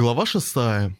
Глава 6.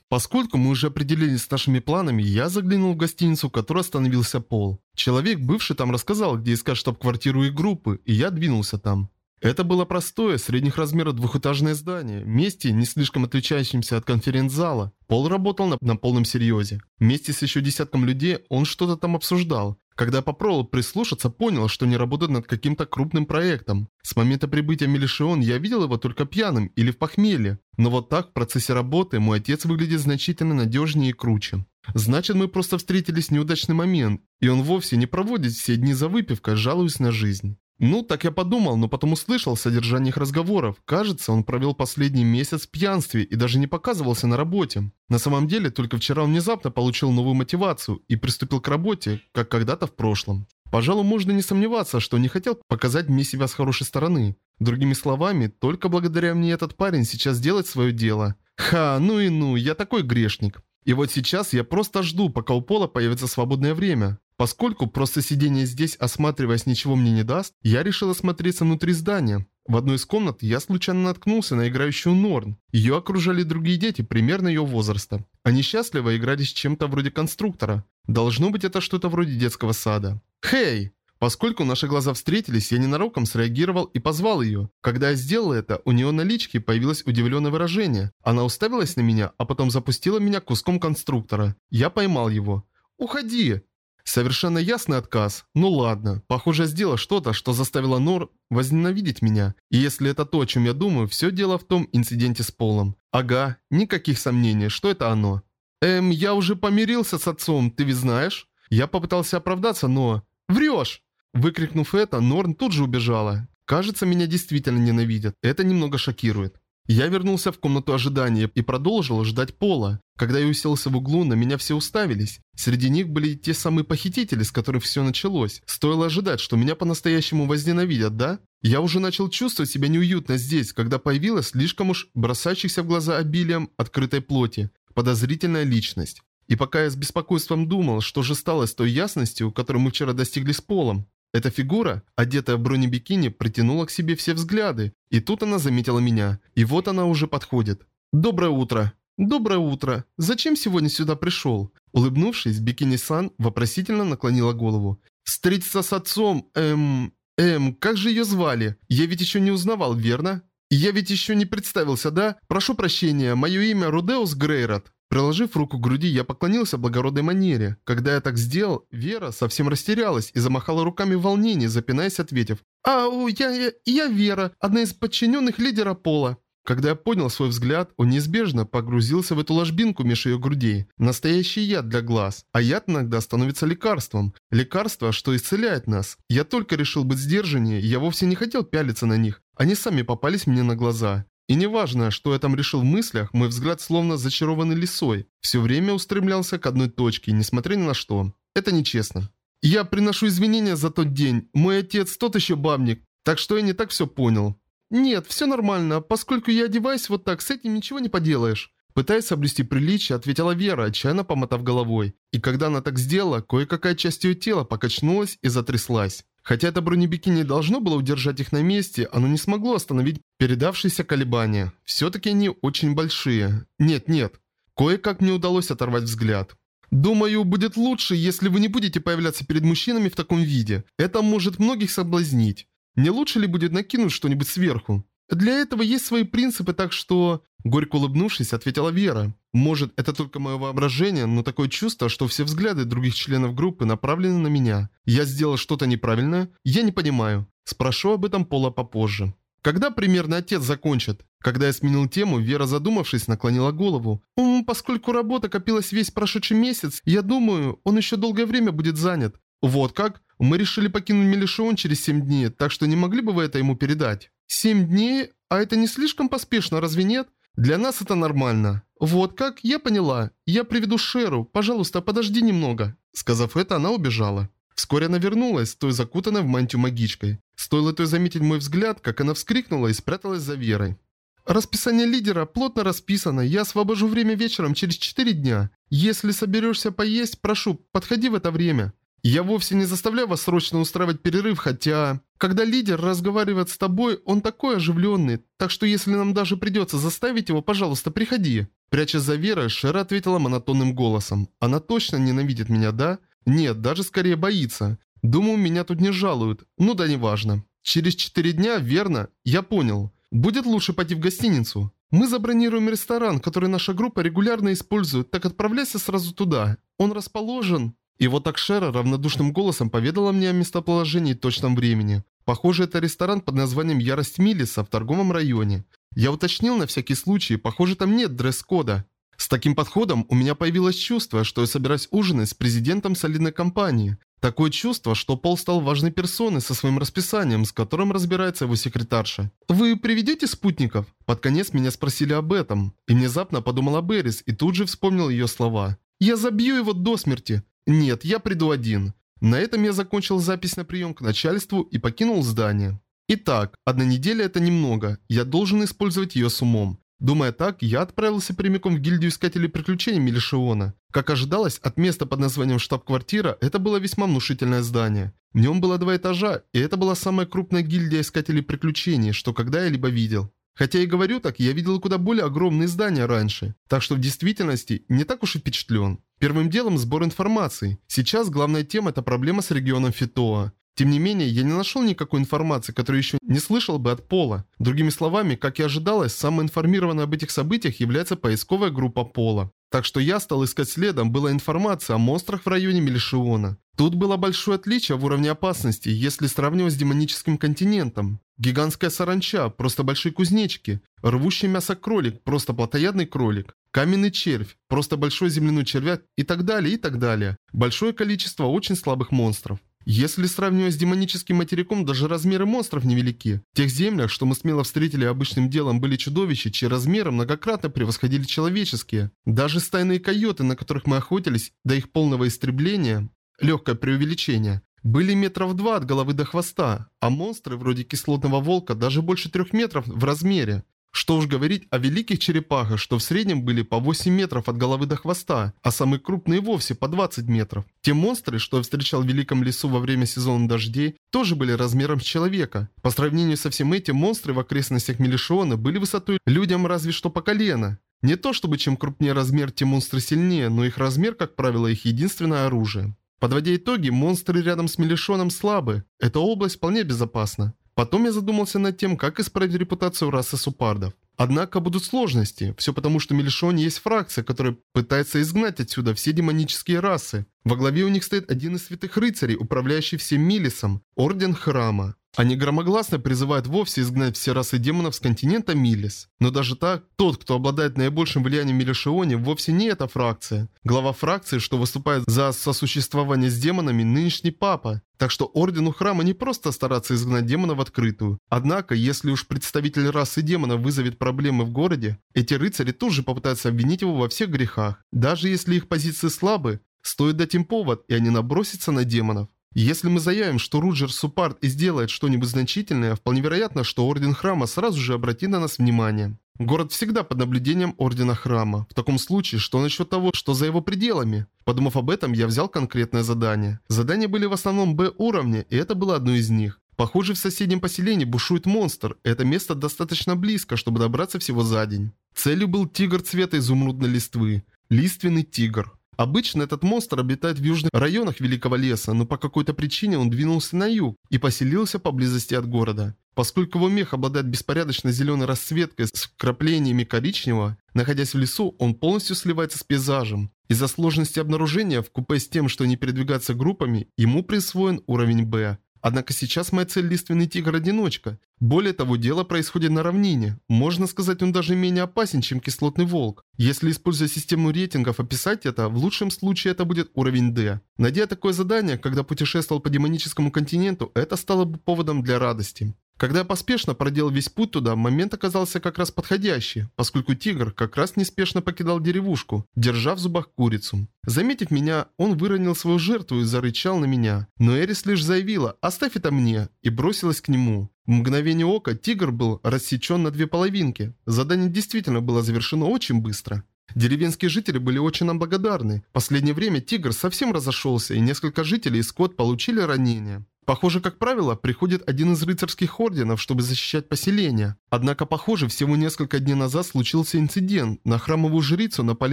Поскольку мы уже определились с нашими планами, я заглянул в гостиницу, в которой остановился Пол. Человек, бывший там, рассказал, где искать штаб-квартиру их группы, и я двинулся там. Это было простое, средних размеров двухэтажное здание, месте, не слишком отличающимся от конференц-зала. Пол работал на, на полном серьезе. Вместе с еще десятком людей он что-то там обсуждал. Когда попробовал прислушаться, понял, что не работает над каким-то крупным проектом. С момента прибытия Мелишион я видел его только пьяным или в похмелье. Но вот так в процессе работы мой отец выглядит значительно надежнее и круче. Значит, мы просто встретились в неудачный момент, и он вовсе не проводит все дни за выпивкой, жалуясь на жизнь. Ну, так я подумал, но потом услышал содержание их разговоров. Кажется, он провел последний месяц в пьянстве и даже не показывался на работе. На самом деле, только вчера он внезапно получил новую мотивацию и приступил к работе, как когда-то в прошлом. Пожалуй, можно не сомневаться, что не хотел показать мне себя с хорошей стороны. Другими словами, только благодаря мне этот парень сейчас делает свое дело. Ха, ну и ну, я такой грешник. И вот сейчас я просто жду, пока у Пола появится свободное время. Поскольку просто сидение здесь, осматриваясь, ничего мне не даст, я решил осмотреться внутри здания. В одной из комнат я случайно наткнулся на играющую Норн. Ее окружали другие дети примерно ее возраста. Они счастливо играли с чем-то вроде конструктора. Должно быть это что-то вроде детского сада. «Хей!» Поскольку наши глаза встретились, я ненароком среагировал и позвал ее. Когда я сделал это, у нее на личке появилось удивленное выражение. Она уставилась на меня, а потом запустила меня куском конструктора. Я поймал его. «Уходи!» Совершенно ясный отказ. Ну ладно, похоже, сделал что-то, что заставило Нор возненавидеть меня. И если это то, о чем я думаю, все дело в том инциденте с Полом. Ага, никаких сомнений, что это оно. Эм, я уже помирился с отцом, ты ведь знаешь? Я попытался оправдаться, но... Врешь! Выкрикнув это, Норн тут же убежала. Кажется, меня действительно ненавидят. Это немного шокирует. Я вернулся в комнату ожидания и продолжил ждать Пола. Когда я уселся в углу, на меня все уставились. Среди них были те самые похитители, с которых все началось. Стоило ожидать, что меня по-настоящему возненавидят, да? Я уже начал чувствовать себя неуютно здесь, когда появилась слишком уж бросающихся в глаза обилием открытой плоти, подозрительная личность. И пока я с беспокойством думал, что же стало с той ясностью, которую мы вчера достигли с Полом, эта фигура, одетая в бронебикини, притянула к себе все взгляды. И тут она заметила меня. И вот она уже подходит. «Доброе утро!» «Доброе утро! Зачем сегодня сюда пришел?» Улыбнувшись, Бикини-сан вопросительно наклонила голову. «Встретиться с отцом, эм... Эм, как же ее звали? Я ведь еще не узнавал, верно?» «Я ведь еще не представился, да? Прошу прощения, мое имя Рудеус Грейрот». Приложив руку к груди, я поклонился благородной манере. Когда я так сделал, Вера совсем растерялась и замахала руками в волнении, запинаясь, ответив. «А, я, я, я Вера, одна из подчиненных лидера Пола». Когда я поднял свой взгляд, он неизбежно погрузился в эту ложбинку меж ее грудей. Настоящий яд для глаз. А яд иногда становится лекарством. Лекарство, что исцеляет нас. Я только решил быть сдержаннее, я вовсе не хотел пялиться на них. Они сами попались мне на глаза. И неважно, что я там решил в мыслях, мой взгляд словно зачарованный лисой. Все время устремлялся к одной точке, несмотря ни на что. Это нечестно. Я приношу извинения за тот день. Мой отец тот еще бабник, так что я не так все понял. Нет, все нормально, поскольку я одеваюсь вот так, с этим ничего не поделаешь. Пытаясь соблюсти приличие, ответила Вера, отчаянно помотав головой. И когда она так сделала, кое-какая часть ее тела покачнулась и затряслась. Хотя это бронебикини должно было удержать их на месте, оно не смогло остановить передавшиеся колебания. Все-таки они очень большие. Нет, нет. Кое-как мне удалось оторвать взгляд. Думаю, будет лучше, если вы не будете появляться перед мужчинами в таком виде. Это может многих соблазнить. Не лучше ли будет накинуть что-нибудь сверху? Для этого есть свои принципы, так что... Горько улыбнувшись, ответила Вера. Может, это только мое воображение, но такое чувство, что все взгляды других членов группы направлены на меня. Я сделал что-то неправильное? Я не понимаю. Спрошу об этом Пола попозже. Когда примерно отец закончит? Когда я сменил тему, Вера, задумавшись, наклонила голову. «Ум, поскольку работа копилась весь прошедший месяц, я думаю, он еще долгое время будет занят». «Вот как? Мы решили покинуть Мелишион через 7 дней, так что не могли бы вы это ему передать?» «Семь дней? А это не слишком поспешно, разве нет?» «Для нас это нормально». «Вот как? Я поняла. Я приведу Шеру. Пожалуйста, подожди немного». Сказав это, она убежала. Вскоре она вернулась, той закутанной в мантию магичкой. Стоило той заметить мой взгляд, как она вскрикнула и спряталась за Верой. «Расписание лидера плотно расписано. Я освобожу время вечером через 4 дня. Если соберешься поесть, прошу, подходи в это время. Я вовсе не заставляю вас срочно устраивать перерыв, хотя... Когда лидер разговаривает с тобой, он такой оживленный, так что если нам даже придется заставить его, пожалуйста, приходи». Прячась за Верой, Шера ответила монотонным голосом. «Она точно ненавидит меня, да?» «Нет, даже скорее боится. Думаю, меня тут не жалуют. Ну да неважно. Через четыре дня, верно? Я понял. Будет лучше пойти в гостиницу. Мы забронируем ресторан, который наша группа регулярно использует, так отправляйся сразу туда. Он расположен. И вот так Шера равнодушным голосом поведала мне о местоположении и точном времени. Похоже, это ресторан под названием «Ярость Миллиса» в торговом районе. Я уточнил на всякий случай, похоже, там нет дресс-кода. С таким подходом у меня появилось чувство, что я собираюсь ужинать с президентом солидной компании. Такое чувство, что Пол стал важной персоной со своим расписанием, с которым разбирается его секретарша. «Вы приведете спутников?» Под конец меня спросили об этом. И внезапно подумал о Беррис и тут же вспомнил ее слова. «Я забью его до смерти!» «Нет, я приду один». На этом я закончил запись на прием к начальству и покинул здание. Итак, одна неделя это немного, я должен использовать ее с умом. Думая так, я отправился прямиком в гильдию искателей приключений Мелишиона. Как ожидалось, от места под названием штаб-квартира это было весьма внушительное здание. В нем было два этажа, и это была самая крупная гильдия искателей приключений, что когда я либо видел. Хотя и говорю так, я видел куда более огромные здания раньше, так что в действительности не так уж и впечатлен. Первым делом сбор информации. Сейчас главная тема это проблема с регионом Фитоа. Тем не менее, я не нашел никакой информации, которую еще не слышал бы от Пола. Другими словами, как и ожидалось, самой информированной об этих событиях является поисковая группа Пола. Так что я стал искать следом, была информация о монстрах в районе Мелишиона. Тут было большое отличие в уровне опасности, если сравнивать с демоническим континентом. Гигантская саранча, просто большие кузнечики. Рвущий мясо кролик, просто плотоядный кролик. Каменный червь, просто большой земляной червяк и так далее, и так далее. Большое количество очень слабых монстров. Если сравнивать с демоническим материком, даже размеры монстров невелики. В тех землях, что мы смело встретили обычным делом, были чудовища, чьи размеры многократно превосходили человеческие. Даже стайные койоты, на которых мы охотились, до их полного истребления, легкое преувеличение, были метров два от головы до хвоста, а монстры вроде кислотного волка даже больше трех метров в размере. Что уж говорить о великих черепахах, что в среднем были по 8 метров от головы до хвоста, а самые крупные вовсе по 20 метров. Те монстры, что я встречал в Великом лесу во время сезона дождей, тоже были размером с человека. По сравнению со всем этим, монстры в окрестностях Мелишиона были высотой людям разве что по колено. Не то чтобы чем крупнее размер, тем монстры сильнее, но их размер, как правило, их единственное оружие. Подводя итоги, монстры рядом с Мелишоном слабы. Эта область вполне безопасна. Потом я задумался над тем, как исправить репутацию расы супардов. Однако будут сложности, все потому что в Мелишоне есть фракция, которая пытается изгнать отсюда все демонические расы. Во главе у них стоит один из святых рыцарей, управляющий всем Милисом, Орден Храма. Они громогласно призывают вовсе изгнать все расы демонов с континента Милис. Но даже так, тот, кто обладает наибольшим влиянием в Мелишионе, вовсе не эта фракция. Глава фракции, что выступает за сосуществование с демонами, нынешний папа. Так что Ордену Храма не просто стараться изгнать демона в открытую. Однако, если уж представитель расы демона вызовет проблемы в городе, эти рыцари тут же попытаются обвинить его во всех грехах. Даже если их позиции слабы, стоит дать им повод, и они набросятся на демонов. Если мы заявим, что Руджер Супарт и сделает что-нибудь значительное, вполне вероятно, что Орден Храма сразу же обратит на нас внимание. Город всегда под наблюдением Ордена Храма. В таком случае, что насчет того, что за его пределами? Подумав об этом, я взял конкретное задание. Задания были в основном Б-уровня, и это было одно из них. Похоже, в соседнем поселении бушует монстр, это место достаточно близко, чтобы добраться всего за день. Целью был тигр цвета изумрудной листвы. Лиственный тигр. Обычно этот монстр обитает в южных районах Великого леса, но по какой-то причине он двинулся на юг и поселился поблизости от города. Поскольку его мех обладает беспорядочно зеленой расцветкой с вкраплениями коричневого, находясь в лесу, он полностью сливается с пейзажем. Из-за сложности обнаружения, в купе с тем, что они передвигаются группами, ему присвоен уровень Б. Однако сейчас моя цель лиственный тигр-одиночка. Более того, дело происходит на равнине. Можно сказать, он даже менее опасен, чем кислотный волк. Если, используя систему рейтингов, описать это, в лучшем случае это будет уровень D. Найдя такое задание, когда путешествовал по демоническому континенту, это стало бы поводом для радости. Когда я поспешно проделал весь путь туда, момент оказался как раз подходящий, поскольку тигр как раз неспешно покидал деревушку, держа в зубах курицу. Заметив меня, он выронил свою жертву и зарычал на меня. Но Эрис лишь заявила «Оставь это мне» и бросилась к нему. В мгновение ока тигр был рассечен на две половинки. Задание действительно было завершено очень быстро. Деревенские жители были очень нам благодарны. В последнее время тигр совсем разошелся, и несколько жителей и скот получили ранения. Похоже, как правило, приходит один из рыцарских орденов, чтобы защищать поселение. Однако, похоже, всего несколько дней назад случился инцидент. На храмовую жрицу напали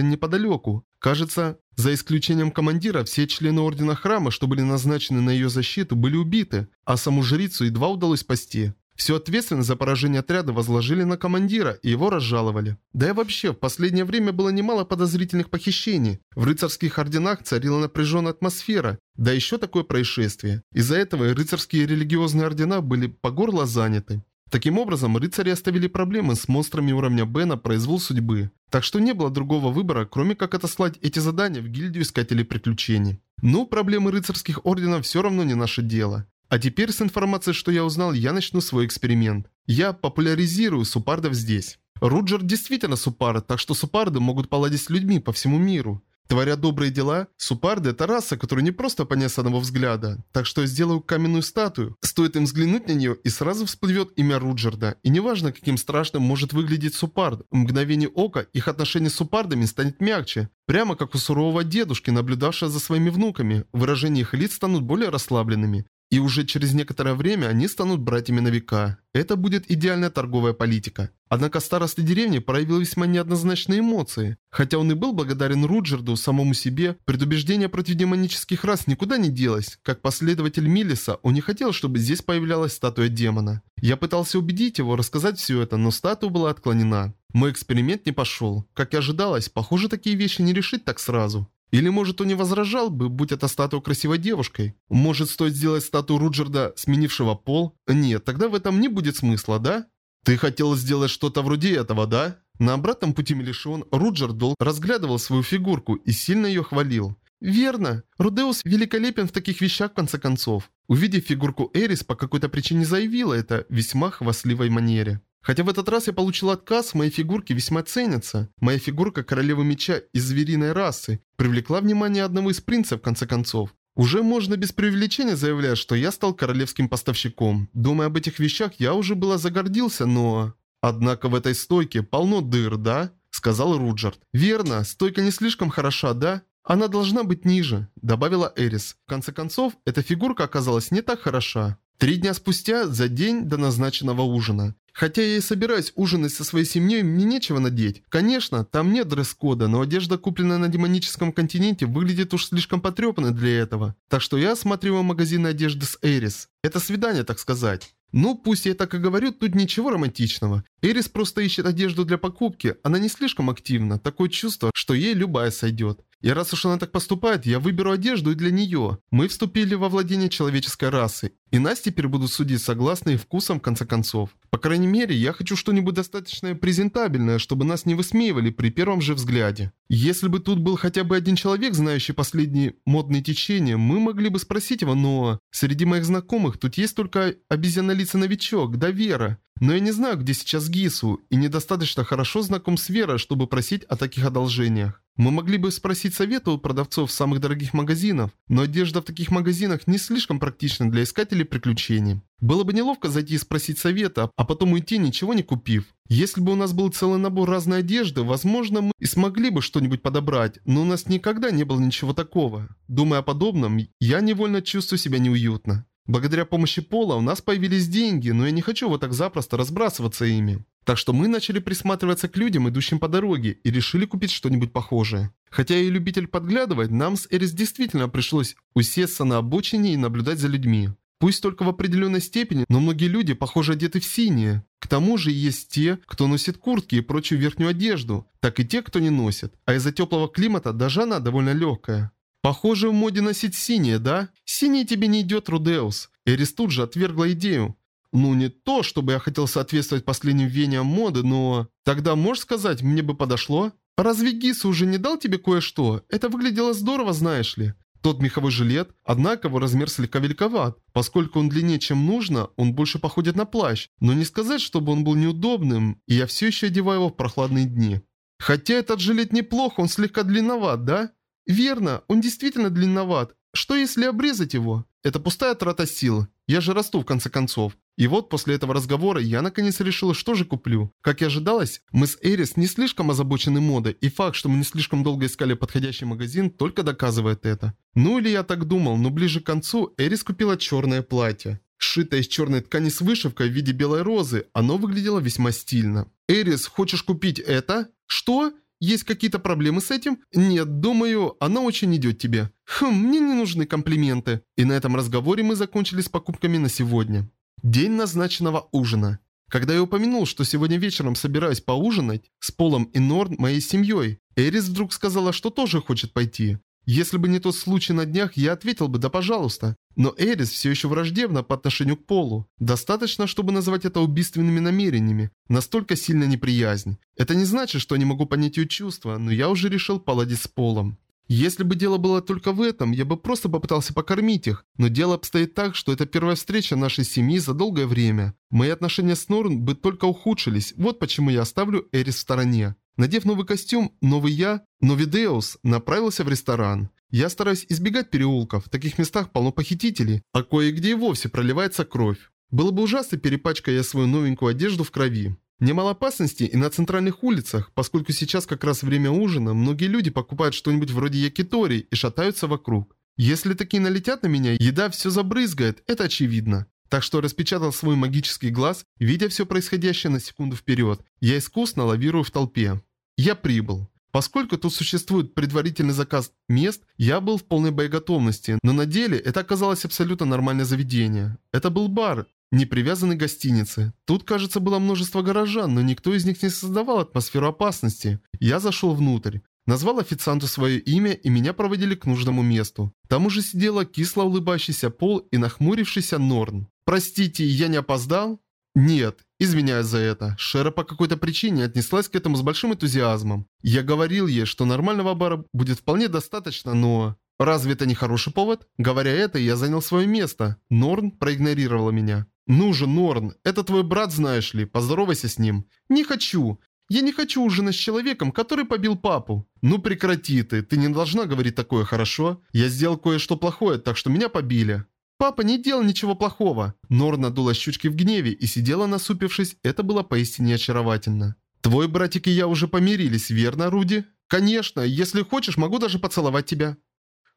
неподалеку. Кажется, за исключением командира, все члены Ордена Храма, что были назначены на ее защиту, были убиты, а саму жрицу едва удалось спасти. Всю ответственность за поражение отряда возложили на командира и его разжаловали. Да и вообще, в последнее время было немало подозрительных похищений. В рыцарских орденах царила напряженная атмосфера, да еще такое происшествие. Из-за этого рыцарские религиозные ордена были по горло заняты. Таким образом, рыцари оставили проблемы с монстрами уровня Б на произвол судьбы. Так что не было другого выбора, кроме как отослать эти задания в гильдию искателей приключений. Ну, проблемы рыцарских орденов все равно не наше дело. А теперь с информацией, что я узнал, я начну свой эксперимент. Я популяризирую супардов здесь. Руджер действительно супард, так что супарды могут поладить с людьми по всему миру. Творя добрые дела, супарды – это раса, которую не просто понять с одного взгляда. Так что я сделаю каменную статую. Стоит им взглянуть на нее, и сразу всплывет имя Руджерда. И неважно, каким страшным может выглядеть супард, в мгновение ока их отношение с супардами станет мягче. Прямо как у сурового дедушки, наблюдавшего за своими внуками. Выражения их лиц станут более расслабленными. И уже через некоторое время они станут братьями на века. Это будет идеальная торговая политика. Однако староста деревни проявил весьма неоднозначные эмоции. Хотя он и был благодарен Руджерду, самому себе, предубеждение против демонических рас никуда не делось. Как последователь Миллиса, он не хотел, чтобы здесь появлялась статуя демона. Я пытался убедить его рассказать все это, но статуя была отклонена. Мой эксперимент не пошел. Как и ожидалось, похоже, такие вещи не решить так сразу. Или, может, он не возражал бы, будь эта статуя красивой девушкой? Может, стоит сделать статую Руджерда, сменившего пол? Нет, тогда в этом не будет смысла, да? Ты хотел сделать что-то вроде этого, да? На обратном пути Мелишион Руджердол разглядывал свою фигурку и сильно ее хвалил. «Верно. Рудеус великолепен в таких вещах, в конце концов». Увидев фигурку Эрис, по какой-то причине заявила это в весьма хвастливой манере. Хотя в этот раз я получил отказ, мои фигурки весьма ценятся. Моя фигурка королевы меча из звериной расы привлекла внимание одного из принцев в конце концов. Уже можно без преувеличения заявлять, что я стал королевским поставщиком. Думая об этих вещах, я уже было загордился, но... Однако в этой стойке полно дыр, да? Сказал Руджерт. Верно, стойка не слишком хороша, да? Она должна быть ниже, добавила Эрис. В конце концов, эта фигурка оказалась не так хороша. Три дня спустя, за день до назначенного ужина. Хотя я и собираюсь ужинать со своей семьей, мне нечего надеть. Конечно, там нет дресс-кода, но одежда, купленная на демоническом континенте, выглядит уж слишком потрепанной для этого. Так что я осматриваю магазин одежды с Эрис. Это свидание, так сказать. Ну, пусть я так и говорю, тут ничего романтичного. Эрис просто ищет одежду для покупки, она не слишком активна, такое чувство, что ей любая сойдет. И раз уж она так поступает, я выберу одежду и для нее. Мы вступили во владение человеческой расы. И нас теперь будут судить согласно их вкусам в конце концов. По крайней мере, я хочу что-нибудь достаточно презентабельное, чтобы нас не высмеивали при первом же взгляде. Если бы тут был хотя бы один человек, знающий последние модные течения, мы могли бы спросить его, но... Среди моих знакомых тут есть только обезьянолицый новичок, да Вера. Но я не знаю, где сейчас Гису, и недостаточно хорошо знаком с Верой, чтобы просить о таких одолжениях. Мы могли бы спросить совета у продавцов самых дорогих магазинов, но одежда в таких магазинах не слишком практична для искателей приключений. Было бы неловко зайти и спросить совета, а потом уйти, ничего не купив. Если бы у нас был целый набор разной одежды, возможно, мы и смогли бы что-нибудь подобрать, но у нас никогда не было ничего такого. Думая о подобном, я невольно чувствую себя неуютно. Благодаря помощи Пола у нас появились деньги, но я не хочу вот так запросто разбрасываться ими. Так что мы начали присматриваться к людям, идущим по дороге, и решили купить что-нибудь похожее. Хотя я и любитель подглядывать, нам с Эрис действительно пришлось усесться на обочине и наблюдать за людьми. Пусть только в определенной степени, но многие люди, похоже, одеты в синее. К тому же есть те, кто носит куртки и прочую верхнюю одежду, так и те, кто не носит. А из-за теплого климата даже она довольно легкая. Похоже, в моде носить синее, да? Синий тебе не идет, Рудеус. Эрис тут же отвергла идею. Ну, не то, чтобы я хотел соответствовать последним веяниям моды, но... Тогда можешь сказать, мне бы подошло? Разве Гису уже не дал тебе кое-что? Это выглядело здорово, знаешь ли. Тот меховой жилет, однако его размер слегка великоват. Поскольку он длиннее, чем нужно, он больше походит на плащ. Но не сказать, чтобы он был неудобным, и я все еще одеваю его в прохладные дни. Хотя этот жилет неплох, он слегка длинноват, да? Верно, он действительно длинноват. Что если обрезать его? Это пустая трата сил. Я же расту в конце концов. И вот после этого разговора я наконец решила, что же куплю. Как и ожидалось, мы с Эрис не слишком озабочены модой, и факт, что мы не слишком долго искали подходящий магазин, только доказывает это. Ну или я так думал, но ближе к концу Эрис купила черное платье. Сшитое из черной ткани с вышивкой в виде белой розы, оно выглядело весьма стильно. «Эрис, хочешь купить это?» «Что?» Есть какие-то проблемы с этим? Нет, думаю, она очень идет тебе. Хм, мне не нужны комплименты. И на этом разговоре мы закончили с покупками на сегодня. День назначенного ужина. Когда я упомянул, что сегодня вечером собираюсь поужинать с Полом и Норн, моей семьей, Эрис вдруг сказала, что тоже хочет пойти. Если бы не тот случай на днях, я ответил бы «да, пожалуйста». Но Эрис все еще враждебна по отношению к Полу. Достаточно, чтобы назвать это убийственными намерениями. Настолько сильная неприязнь. Это не значит, что не могу понять ее чувства, но я уже решил поладить с Полом. Если бы дело было только в этом, я бы просто попытался покормить их. Но дело обстоит так, что это первая встреча нашей семьи за долгое время. Мои отношения с Норн бы только ухудшились. Вот почему я оставлю Эрис в стороне. Надев новый костюм, новый я, Новидеус, направился в ресторан. Я стараюсь избегать переулков, в таких местах полно похитителей, а кое-где и вовсе проливается кровь. Было бы ужасно, перепачкая свою новенькую одежду в крови. Немало опасностей и на центральных улицах, поскольку сейчас как раз время ужина, многие люди покупают что-нибудь вроде якитори и шатаются вокруг. Если такие налетят на меня, еда все забрызгает, это очевидно. Так что распечатал свой магический глаз, видя все происходящее на секунду вперед. Я искусно лавирую в толпе. Я прибыл. Поскольку тут существует предварительный заказ мест, я был в полной боеготовности, но на деле это оказалось абсолютно нормальное заведение. Это был бар, не привязанный к гостинице. Тут, кажется, было множество горожан, но никто из них не создавал атмосферу опасности. Я зашел внутрь. Назвал официанту свое имя, и меня проводили к нужному месту. Там уже сидела кисло улыбающийся Пол и нахмурившийся Норн. «Простите, я не опоздал?» «Нет, извиняюсь за это. Шера по какой-то причине отнеслась к этому с большим энтузиазмом. Я говорил ей, что нормального бара будет вполне достаточно, но...» «Разве это не хороший повод?» Говоря это, я занял свое место. Норн проигнорировала меня. «Ну же, Норн, это твой брат, знаешь ли, поздоровайся с ним». «Не хочу. Я не хочу ужинать с человеком, который побил папу». «Ну прекрати ты, ты не должна говорить такое, хорошо? Я сделал кое-что плохое, так что меня побили». «Папа не делал ничего плохого». Нор надула щучки в гневе и сидела насупившись, это было поистине очаровательно. «Твой братик и я уже помирились, верно, Руди?» «Конечно, если хочешь, могу даже поцеловать тебя».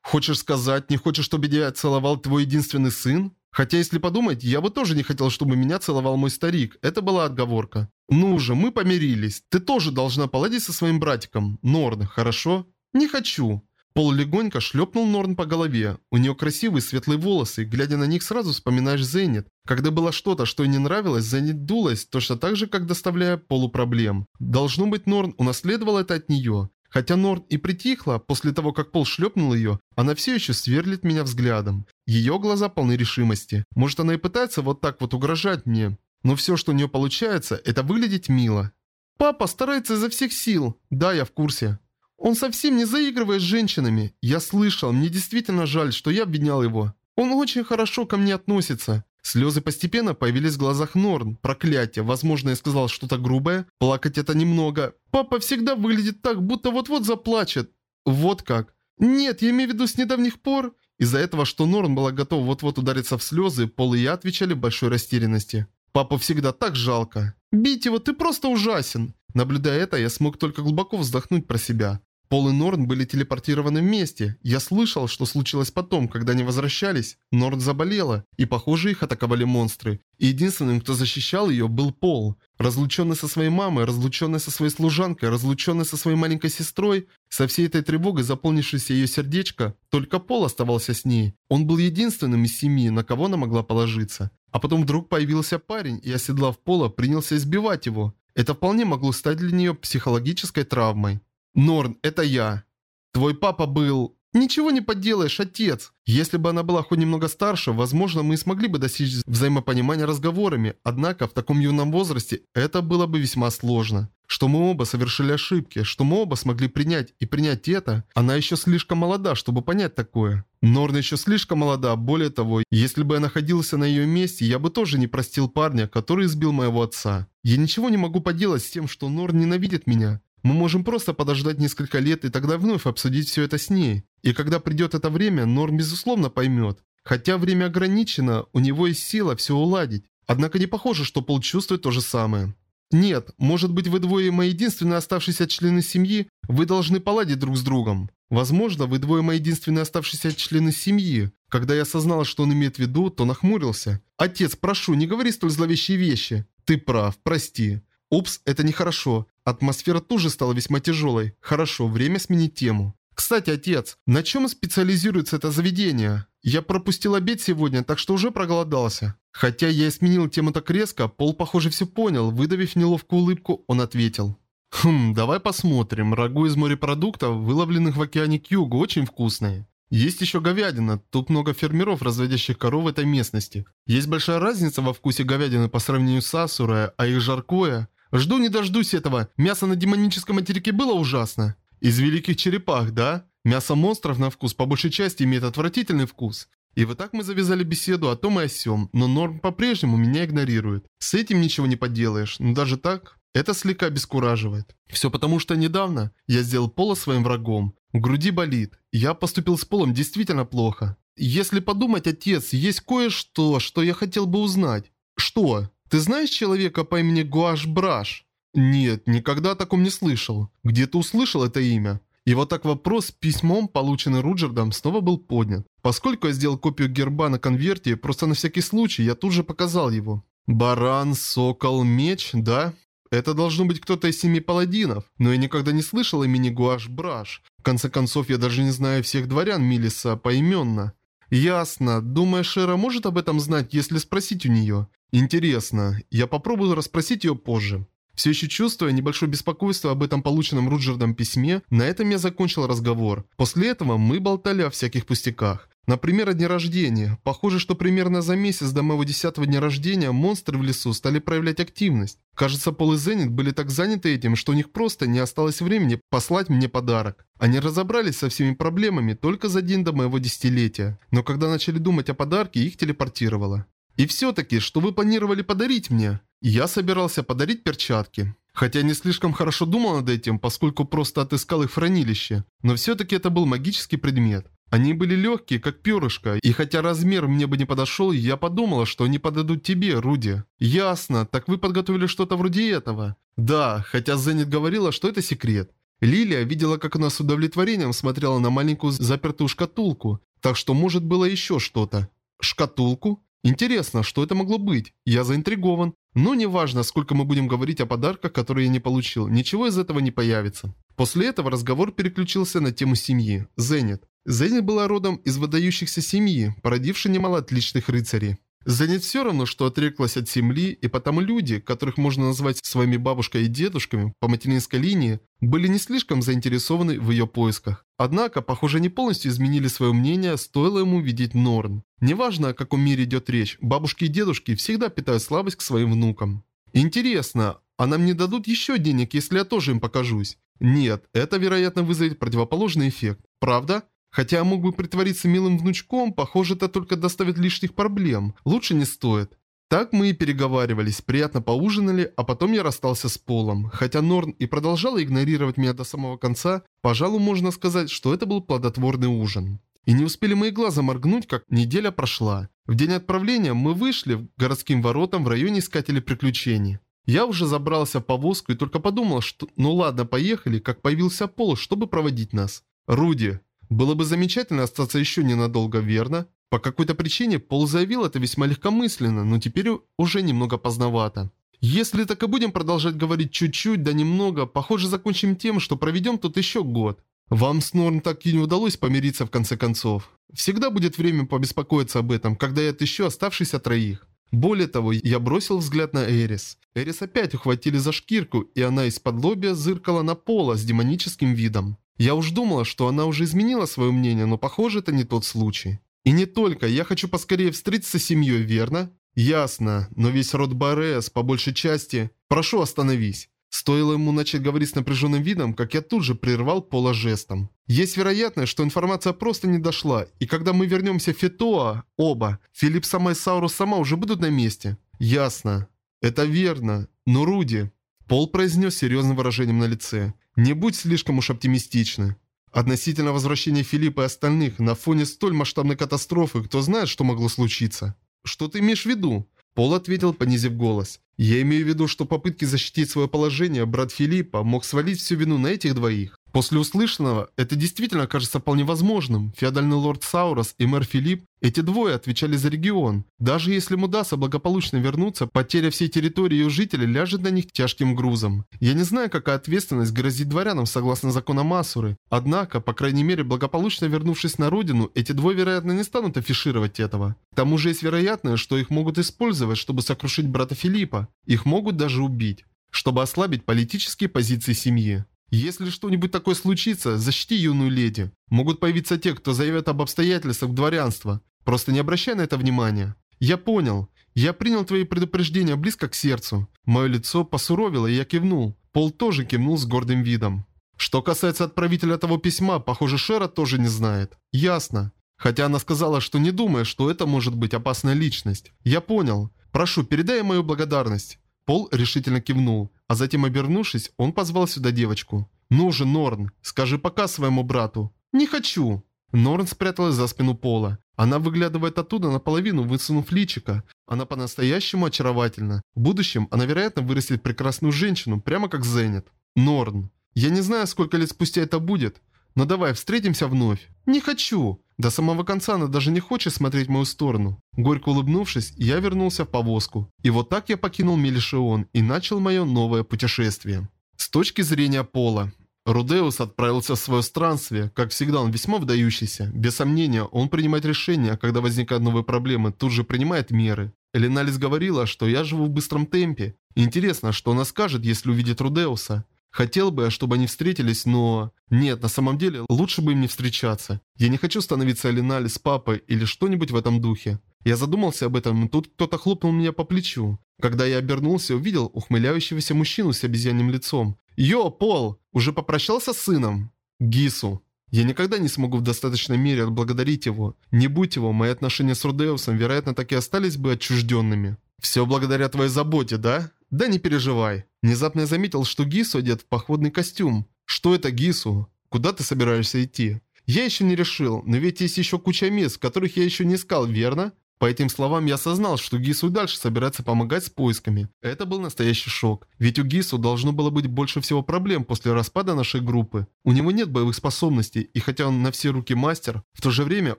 «Хочешь сказать, не хочешь, чтобы я целовал твой единственный сын?» Хотя, если подумать, я бы тоже не хотел, чтобы меня целовал мой старик. Это была отговорка. «Ну же, мы помирились. Ты тоже должна поладить со своим братиком. Норн, хорошо?» «Не хочу». Пол легонько шлепнул Норн по голове. У нее красивые светлые волосы, глядя на них сразу вспоминаешь Зенит. Когда было что-то, что ей не нравилось, Зенит дулась, точно так же, как доставляя Полу проблем. Должно быть, Норн унаследовал это от нее. Хотя Норн и притихла, после того, как Пол шлепнул ее, она все еще сверлит меня взглядом. Ее глаза полны решимости. Может, она и пытается вот так вот угрожать мне. Но все, что у нее получается, это выглядеть мило. «Папа старается изо всех сил». «Да, я в курсе». Он совсем не заигрывает с женщинами. Я слышал, мне действительно жаль, что я обвинял его. Он очень хорошо ко мне относится. Слезы постепенно появились в глазах Норн. Проклятие. Возможно, я сказал что-то грубое. Плакать это немного. Папа всегда выглядит так, будто вот-вот заплачет. Вот как. Нет, я имею в виду с недавних пор. Из-за этого, что Норн была готова вот-вот удариться в слезы, Пол и я отвечали большой растерянности. Папа всегда так жалко. Бить его, ты просто ужасен. Наблюдая это, я смог только глубоко вздохнуть про себя. Пол и Норн были телепортированы вместе. Я слышал, что случилось потом, когда они возвращались. Норн заболела, и, похоже, их атаковали монстры. И единственным, кто защищал ее, был Пол. Разлученный со своей мамой, разлученный со своей служанкой, разлученный со своей маленькой сестрой, со всей этой тревогой, заполнившейся ее сердечко, только Пол оставался с ней. Он был единственным из семьи, на кого она могла положиться. А потом вдруг появился парень, и, оседлав Пола, принялся избивать его. Это вполне могло стать для нее психологической травмой. Норн, это я. Твой папа был... Ничего не поделаешь, отец. Если бы она была хоть немного старше, возможно, мы и смогли бы достичь взаимопонимания разговорами, однако в таком юном возрасте это было бы весьма сложно. Что мы оба совершили ошибки, что мы оба смогли принять и принять это, она еще слишком молода, чтобы понять такое. Норн еще слишком молода, более того, если бы я находился на ее месте, я бы тоже не простил парня, который избил моего отца. Я ничего не могу поделать с тем, что Норн ненавидит меня. Мы можем просто подождать несколько лет и тогда вновь обсудить все это с ней. И когда придет это время, Норм безусловно поймет. Хотя время ограничено, у него есть сила все уладить. Однако не похоже, что Пол чувствует то же самое. Нет, может быть вы двое мои единственные оставшиеся члены семьи, вы должны поладить друг с другом. Возможно, вы двое мои единственные оставшиеся члены семьи. Когда я осознал, что он имеет в виду, то нахмурился. Отец, прошу, не говори столь зловещие вещи. Ты прав, прости. Упс, это нехорошо. Атмосфера тоже стала весьма тяжелой. Хорошо, время сменить тему. Кстати, отец, на чем специализируется это заведение? Я пропустил обед сегодня, так что уже проголодался. Хотя я и сменил тему так резко, Пол, похоже, все понял. Выдавив неловкую улыбку, он ответил. Хм, давай посмотрим. Рагу из морепродуктов, выловленных в океане Кьюгу, очень вкусные. Есть еще говядина. Тут много фермеров, разводящих коров в этой местности. Есть большая разница во вкусе говядины по сравнению с асурой, а их жаркое. Жду не дождусь этого. Мясо на демоническом материке было ужасно. Из великих черепах, да? Мясо монстров на вкус по большей части имеет отвратительный вкус. И вот так мы завязали беседу о том и о сём, но Норм по-прежнему меня игнорирует. С этим ничего не поделаешь, но даже так, это слегка обескураживает. Все потому, что недавно я сделал Пола своим врагом. В груди болит. Я поступил с Полом действительно плохо. Если подумать, отец, есть кое-что, что я хотел бы узнать. Что? Ты знаешь человека по имени Гуаш Браш? Нет, никогда о таком не слышал. Где ты услышал это имя? И вот так вопрос с письмом, полученный Руджердом, снова был поднят. Поскольку я сделал копию герба на конверте, просто на всякий случай, я тут же показал его. Баран, сокол, меч, да? Это должно быть кто-то из семи паладинов, но я никогда не слышал имени Гуаш Браш. В конце концов, я даже не знаю всех дворян Милиса поименно. Ясно. Думаю, Шера может об этом знать, если спросить у нее. Интересно. Я попробую расспросить ее позже. Все еще чувствуя небольшое беспокойство об этом полученном Руджердом письме, на этом я закончил разговор. После этого мы болтали о всяких пустяках. Например, о дне рождения. Похоже, что примерно за месяц до моего десятого дня рождения монстры в лесу стали проявлять активность. Кажется, Пол и Зенит были так заняты этим, что у них просто не осталось времени послать мне подарок. Они разобрались со всеми проблемами только за день до моего десятилетия. Но когда начали думать о подарке, их телепортировало. И все-таки, что вы планировали подарить мне? Я собирался подарить перчатки. Хотя не слишком хорошо думал над этим, поскольку просто отыскал их в хранилище. Но все-таки это был магический предмет. Они были легкие, как перышко, и хотя размер мне бы не подошел, я подумала, что они подойдут тебе, Руди. Ясно, так вы подготовили что-то вроде этого. Да, хотя Зенит говорила, что это секрет. Лилия видела, как она с удовлетворением смотрела на маленькую запертую шкатулку, так что может было еще что-то. Шкатулку? Интересно, что это могло быть? Я заинтригован. Но неважно, сколько мы будем говорить о подарках, которые я не получил, ничего из этого не появится. После этого разговор переключился на тему семьи. Зенит. Зенит была родом из выдающихся семьи, породившей немало отличных рыцарей. Зенит все равно, что отреклась от земли, и потому люди, которых можно назвать своими бабушкой и дедушками по материнской линии, были не слишком заинтересованы в ее поисках. Однако, похоже, не полностью изменили свое мнение, стоило ему видеть Норн. Неважно, о каком мире идет речь, бабушки и дедушки всегда питают слабость к своим внукам. Интересно, а нам не дадут еще денег, если я тоже им покажусь? Нет, это, вероятно, вызовет противоположный эффект. Правда? Хотя мог бы притвориться милым внучком, похоже, это только доставит лишних проблем. Лучше не стоит. Так мы и переговаривались, приятно поужинали, а потом я расстался с Полом. Хотя Норн и продолжал игнорировать меня до самого конца, пожалуй, можно сказать, что это был плодотворный ужин. И не успели мои глаза моргнуть, как неделя прошла. В день отправления мы вышли к городским воротам в районе Искателей Приключений. Я уже забрался в повозку и только подумал, что ну ладно, поехали, как появился Пол, чтобы проводить нас. Руди, было бы замечательно остаться еще ненадолго, верно? По какой-то причине Пол заявил это весьма легкомысленно, но теперь уже немного поздновато. Если так и будем продолжать говорить чуть-чуть, да немного, похоже закончим тем, что проведем тут еще год. Вам с Норн так и не удалось помириться в конце концов. Всегда будет время побеспокоиться об этом, когда я отыщу оставшихся троих. Более того, я бросил взгляд на Эрис. Эрис опять ухватили за шкирку, и она из-под лобья зыркала на пола с демоническим видом. Я уж думала, что она уже изменила свое мнение, но похоже, это не тот случай. И не только, я хочу поскорее встретиться с семьей, верно? Ясно, но весь род Барес, по большей части... Прошу, остановись. Стоило ему начать говорить с напряженным видом, как я тут же прервал Пола жестом. Есть вероятность, что информация просто не дошла, и когда мы вернемся в Фетоа, оба, Филипп сама и Саурус сама уже будут на месте. Ясно. Это верно. Но Руди... Пол произнес серьезным выражением на лице. Не будь слишком уж оптимистичны. Относительно возвращения Филиппа и остальных, на фоне столь масштабной катастрофы, кто знает, что могло случиться. Что ты имеешь в виду? Пол ответил, понизив голос. «Я имею в виду, что попытки защитить свое положение брат Филиппа мог свалить всю вину на этих двоих. После услышанного, это действительно кажется вполне возможным. Феодальный лорд Саурос и мэр Филипп, эти двое отвечали за регион. Даже если им удастся благополучно вернуться, потеря всей территории и жителей ляжет на них тяжким грузом. Я не знаю, какая ответственность грозит дворянам согласно законам Асуры. Однако, по крайней мере, благополучно вернувшись на родину, эти двое, вероятно, не станут афишировать этого. К тому же есть вероятность, что их могут использовать, чтобы сокрушить брата Филиппа. Их могут даже убить чтобы ослабить политические позиции семьи. Если что-нибудь такое случится, защити юную леди. Могут появиться те, кто заявят об обстоятельствах дворянства. Просто не обращай на это внимания. Я понял. Я принял твои предупреждения близко к сердцу. Мое лицо посуровило, и я кивнул. Пол тоже кивнул с гордым видом. Что касается отправителя того письма, похоже, Шера тоже не знает. Ясно. Хотя она сказала, что не думает, что это может быть опасная личность. Я понял. Прошу, передай мою благодарность. Пол решительно кивнул, а затем, обернувшись, он позвал сюда девочку. «Ну же, Норн, скажи пока своему брату». «Не хочу». Норн спряталась за спину Пола. Она выглядывает оттуда наполовину, высунув личика. Она по-настоящему очаровательна. В будущем она, вероятно, вырастет прекрасную женщину, прямо как Зенит. Норн. Я не знаю, сколько лет спустя это будет, но давай встретимся вновь. Не хочу. До самого конца она даже не хочет смотреть в мою сторону. Горько улыбнувшись, я вернулся в повозку. И вот так я покинул Мелишион и начал мое новое путешествие. С точки зрения Пола. Рудеус отправился в свое странствие. Как всегда, он весьма вдающийся. Без сомнения, он принимает решения, когда возникают новые проблемы, тут же принимает меры. Элиналис говорила, что я живу в быстром темпе. Интересно, что она скажет, если увидит Рудеуса. Хотел бы, чтобы они встретились, но... Нет, на самом деле, лучше бы им не встречаться. Я не хочу становиться Алинали с папой или что-нибудь в этом духе. Я задумался об этом, и тут кто-то хлопнул меня по плечу. Когда я обернулся, увидел ухмыляющегося мужчину с обезьянным лицом. «Йо, Пол! Уже попрощался с сыном?» «Гису». Я никогда не смогу в достаточной мере отблагодарить его. Не будь его, мои отношения с Рудеусом, вероятно, так и остались бы отчужденными. «Все благодаря твоей заботе, да?» «Да не переживай». Внезапно я заметил, что Гису одет в походный костюм. «Что это, Гису? Куда ты собираешься идти?» «Я еще не решил, но ведь есть еще куча мест, которых я еще не искал, верно?» По этим словам я осознал, что Гису дальше собирается помогать с поисками. Это был настоящий шок. Ведь у Гису должно было быть больше всего проблем после распада нашей группы. У него нет боевых способностей, и хотя он на все руки мастер, в то же время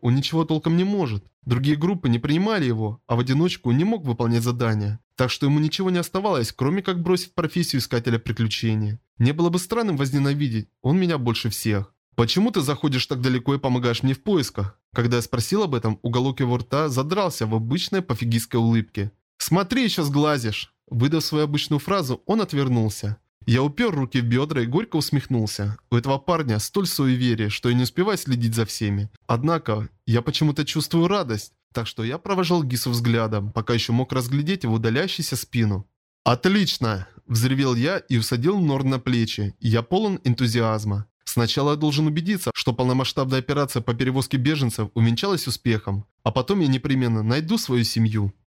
он ничего толком не может. Другие группы не принимали его, а в одиночку не мог выполнять задания. Так что ему ничего не оставалось, кроме как бросить профессию искателя приключений. Не было бы странным возненавидеть, он меня больше всех. «Почему ты заходишь так далеко и помогаешь мне в поисках?» Когда я спросил об этом, уголок его рта задрался в обычной пофигистской улыбке. «Смотри, еще сглазишь!» Выдав свою обычную фразу, он отвернулся. Я упер руки в бедра и горько усмехнулся. У этого парня столь суеверие, что я не успеваю следить за всеми. Однако, я почему-то чувствую радость, так что я провожал Гису взглядом, пока еще мог разглядеть его удаляющуюся спину. «Отлично!» – взревел я и усадил Норн на плечи. Я полон энтузиазма. Сначала я должен убедиться, что полномасштабная операция по перевозке беженцев увенчалась успехом, а потом я непременно найду свою семью.